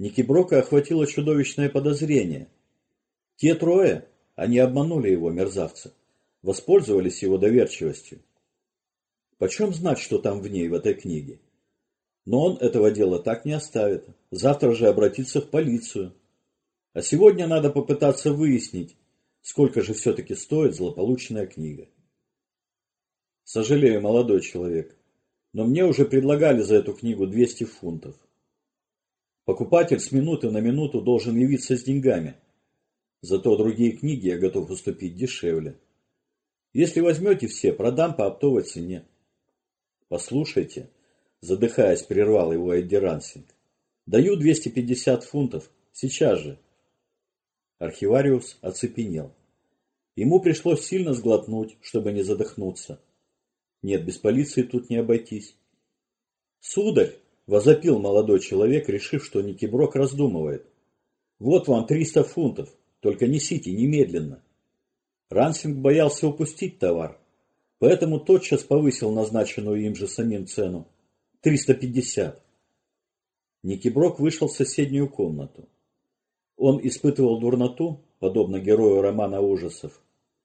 Ники Брока охватило чудовищное подозрение. Те трое, они обманули его, мерзавцы, воспользовались его доверчивостью. Почем знать, что там в ней, в этой книге? Но он этого дела так не оставит. Завтра же обратится в полицию. А сегодня надо попытаться выяснить, сколько же все-таки стоит злополучная книга. Сожалею, молодой человек, но мне уже предлагали за эту книгу 200 фунтов. Покупатель с минуты на минуту должен явиться с деньгами. Зато другие книги я готов уступить дешевле. Если возьмете все, продам по оптовой цене. Послушайте, задыхаясь, прервал его Эдди Рансинг. Даю 250 фунтов. Сейчас же. Архивариус оцепенел. Ему пришлось сильно сглотнуть, чтобы не задохнуться. Нет, без полиции тут не обойтись. Сударь, возопил молодой человек, решив, что Никиброк раздумывает. Вот вам триста фунтов, только несите немедленно. Рансинг боялся упустить товар, поэтому тотчас повысил назначенную им же самим цену – 350. Никиброк вышел в соседнюю комнату. Он испытывал дурноту, подобно герою романа ужасов.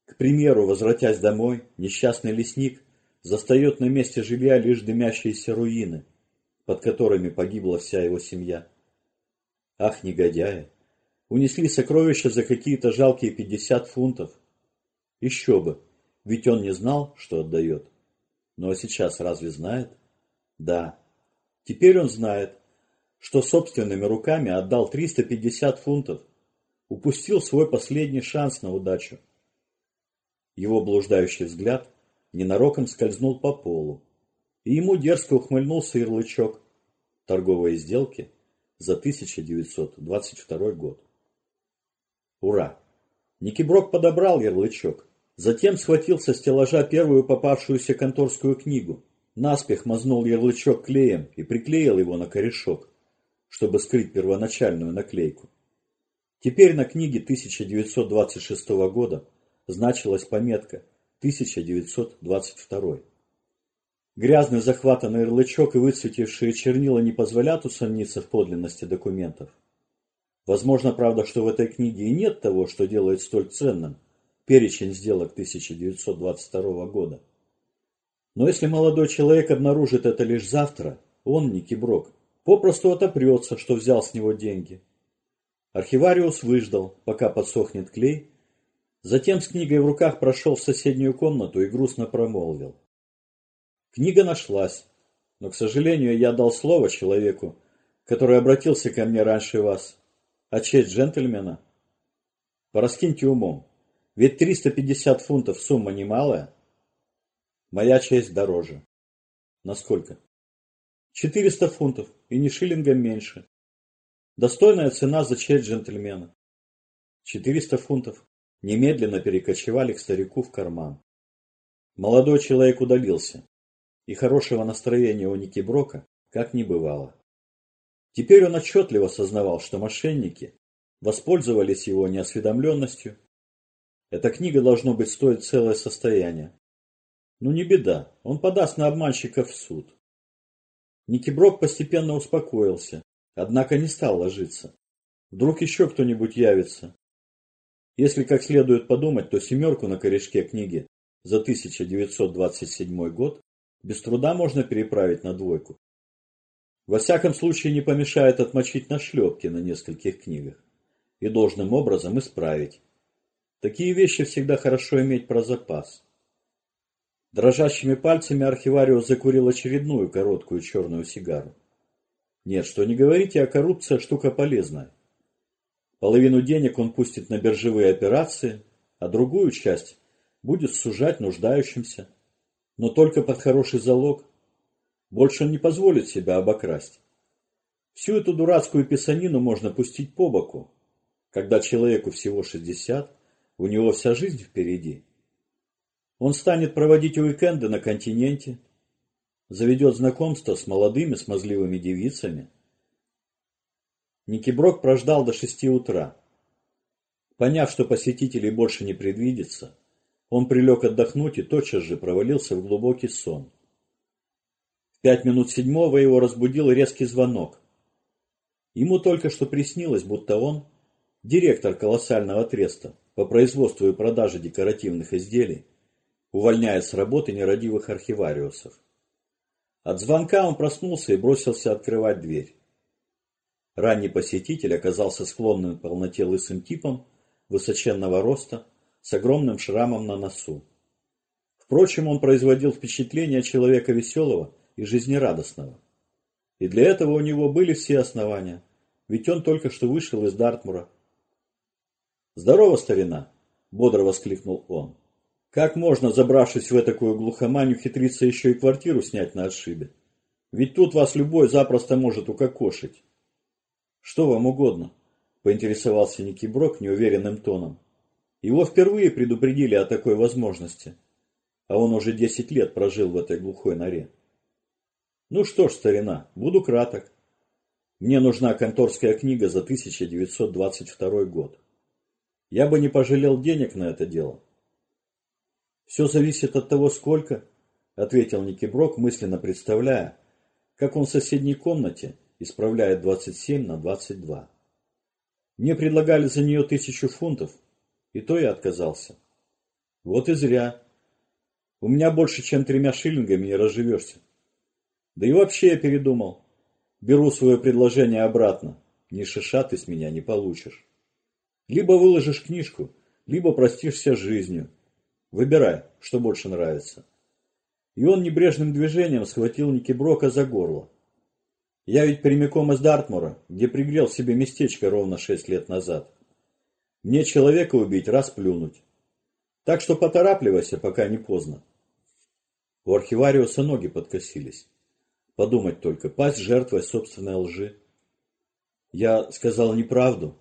К примеру, возвратясь домой, несчастный лесник застает на месте жилья лишь дымящиеся руины, под которыми погибла вся его семья. Ах, негодяи! Унесли сокровища за какие-то жалкие пятьдесят фунтов. Еще бы, ведь он не знал, что отдает. Но сейчас разве знает? Да. Теперь он знает, что собственными руками отдал 350 фунтов. Упустил свой последний шанс на удачу. Его блуждающий взгляд ненароком скользнул по полу, и ему дерзко ухмыльнулся ярлычок торговые сделки за 1922 год. Ура! Никиброк подобрал ярлычок, затем схватил со стеллажа первую попавшуюся конторскую книгу, наспех мазнул ярлычок клеем и приклеил его на корешок, чтобы скрыть первоначальную наклейку. Теперь на книге 1926 года значилась пометка 1922. Грязный захватанный ярлычок и выцветившие чернила не позволят усомниться в подлинности документов. Возможно, правда, что в этой книге и нет того, что делает столь ценным перечень сделок 1922 года. Но если молодой человек обнаружит это лишь завтра, он, Ники Брок, попросту отопрется, что взял с него деньги. Архивариус выждал, пока подсохнет клей, Затем с книгой в руках прошел в соседнюю комнату и грустно промолвил. Книга нашлась, но, к сожалению, я дал слово человеку, который обратился ко мне раньше вас. А честь джентльмена? Пораскиньте умом, ведь 350 фунтов сумма немалая. Моя честь дороже. Насколько? 400 фунтов, и не шиллингом меньше. Достойная цена за честь джентльмена. 400 фунтов немедленно перекочевали к старику в карман. Молодой человек удалился, и хорошего настроения у Ники Брока как не бывало. Теперь он отчетливо сознавал, что мошенники воспользовались его неосведомленностью. Эта книга, должно быть, стоит целое состояние. Ну не беда, он подаст на обманщиков в суд. Ники Брок постепенно успокоился, однако не стал ложиться. Вдруг еще кто-нибудь явится, если как следует подумать, то семерку на корешке книги за 1927 год без труда можно переправить на двойку. Во всяком случае не помешает отмочить на шлепке на нескольких книгах и должным образом исправить. Такие вещи всегда хорошо иметь про запас. Дрожащими пальцами архивариус закурил очередную короткую черную сигару. Нет, что не говорите, а коррупция штука полезная. Половину денег он пустит на биржевые операции, а другую часть будет сужать нуждающимся. Но только под хороший залог. Больше он не позволит себя обокрасть. Всю эту дурацкую писанину можно пустить по боку. Когда человеку всего 60, у него вся жизнь впереди. Он станет проводить уикенды на континенте, заведет знакомство с молодыми смазливыми девицами, Никиброк прождал до шести утра. Поняв, что посетителей больше не предвидится, он прилег отдохнуть и тотчас же провалился в глубокий сон. В пять минут седьмого его разбудил резкий звонок. Ему только что приснилось, будто он, директор колоссального треста по производству и продаже декоративных изделий, увольняет с работы нерадивых архивариусов. От звонка он проснулся и бросился открывать дверь. Ранний посетитель оказался склонным к полноте лысым типом, высоченного роста, с огромным шрамом на носу. Впрочем, он производил впечатление человека веселого и жизнерадостного. И для этого у него были все основания, ведь он только что вышел из Дартмура. «Здорово, старина!» – бодро воскликнул он. «Как можно, забравшись в такую глухомань, ухитриться еще и квартиру снять на отшибе? Ведь тут вас любой запросто может укокошить». «Что вам угодно?» – поинтересовался Никиброк неуверенным тоном. Его впервые предупредили о такой возможности, а он уже десять лет прожил в этой глухой норе. Ну что ж, старина, буду краток. Мне нужна конторская книга за 1922 год. Я бы не пожалел денег на это дело. Все зависит от того, сколько, ответил Никиброк, мысленно представляя, как он в соседней комнате исправляет 27 на 22. Мне предлагали за нее тысячу фунтов, и то я отказался. Вот и зря. У меня больше, чем тремя шиллингами не разживешься. Да и вообще я передумал. Беру свое предложение обратно. Ни шиша ты с меня не получишь. Либо выложишь книжку, либо простишься с жизнью. Выбирай, что больше нравится. И он небрежным движением схватил Ники Брока за горло. Я ведь прямиком из Дартмура, где пригрел себе местечко ровно шесть лет назад. Мне человека убить, раз плюнуть. Так что поторапливайся, пока не поздно. У архивариуса ноги подкосились. Подумать только, пасть жертвой собственной лжи. Я сказал неправду,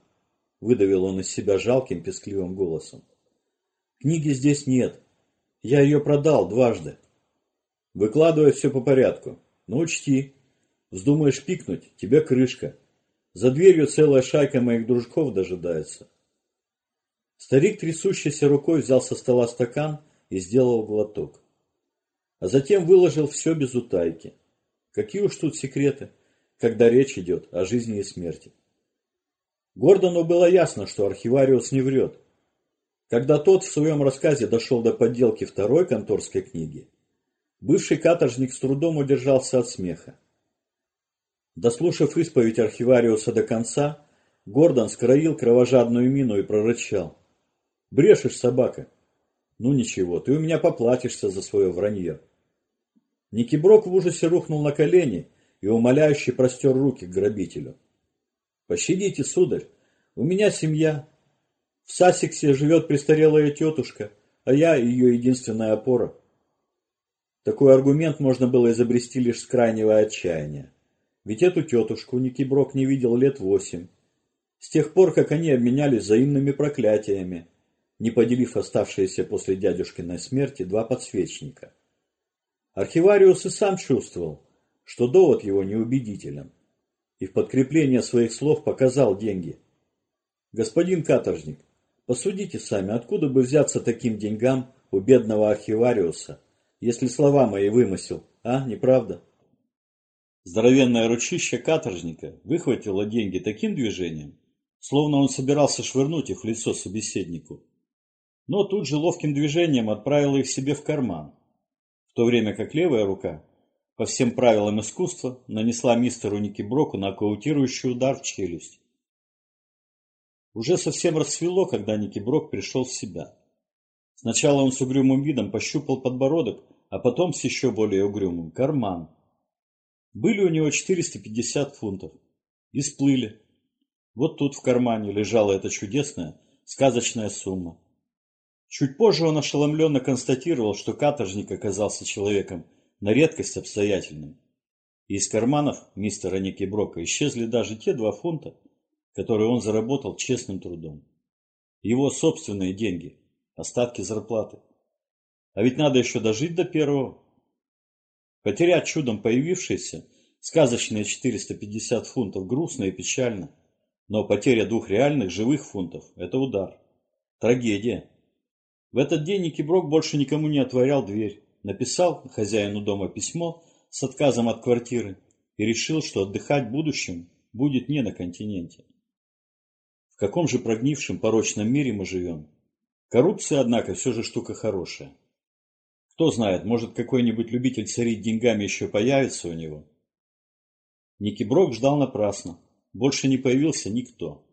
выдавил он из себя жалким, пескливым голосом. Книги здесь нет. Я ее продал дважды. Выкладывай все по порядку. Но учти, вздумаешь пикнуть, тебе крышка. За дверью целая шайка моих дружков дожидается. Старик, трясущейся рукой, взял со стола стакан и сделал глоток. А затем выложил все без утайки. Какие уж тут секреты, когда речь идет о жизни и смерти. Гордону было ясно, что архивариус не врет. Когда тот в своем рассказе дошел до подделки второй конторской книги, бывший каторжник с трудом удержался от смеха. Дослушав исповедь архивариуса до конца, Гордон скроил кровожадную мину и прорычал. «Брешешь, собака!» «Ну ничего, ты у меня поплатишься за свое вранье!» Никиброк в ужасе рухнул на колени и умоляюще простер руки к грабителю. «Пощадите, сударь, у меня семья. В Сассексе живет престарелая тетушка, а я ее единственная опора». Такой аргумент можно было изобрести лишь с крайнего отчаяния. Ведь эту тетушку Никиброк не видел лет восемь. С тех пор, как они обменялись взаимными проклятиями, не поделив оставшиеся после дядюшкиной смерти два подсвечника – Архивариус и сам чувствовал, что довод его неубедителен, и в подкрепление своих слов показал деньги. Господин каторжник, посудите сами, откуда бы взяться таким деньгам у бедного архивариуса, если слова мои вымысел, а, неправда? Здоровенное ручище каторжника выхватило деньги таким движением, словно он собирался швырнуть их в лицо собеседнику. Но тут же ловким движением отправил их себе в карман, в то время как левая рука, по всем правилам искусства, нанесла мистеру Ники Броку нокаутирующий удар в челюсть. Уже совсем рассвело, когда Ники Брок пришел в себя. Сначала он с угрюмым видом пощупал подбородок, а потом с еще более угрюмым – карман. Были у него 450 фунтов. И сплыли. Вот тут в кармане лежала эта чудесная, сказочная сумма. Чуть позже он ошеломленно констатировал, что каторжник оказался человеком на редкость обстоятельным. Из карманов мистера Ники Брока исчезли даже те два фунта, которые он заработал честным трудом. Его собственные деньги, остатки зарплаты. А ведь надо еще дожить до первого. Потерять чудом появившиеся сказочные 450 фунтов грустно и печально. Но потеря двух реальных живых фунтов – это удар. Трагедия. В этот день Никиброк больше никому не отворял дверь. Написал хозяину дома письмо с отказом от квартиры и решил, что отдыхать будущим будет не на континенте. В каком же прогнившем порочном мире мы живем? Коррупция, однако, все же штука хорошая. Кто знает, может какой-нибудь любитель царить деньгами еще появится у него? Ники Брок ждал напрасно. Больше не появился никто.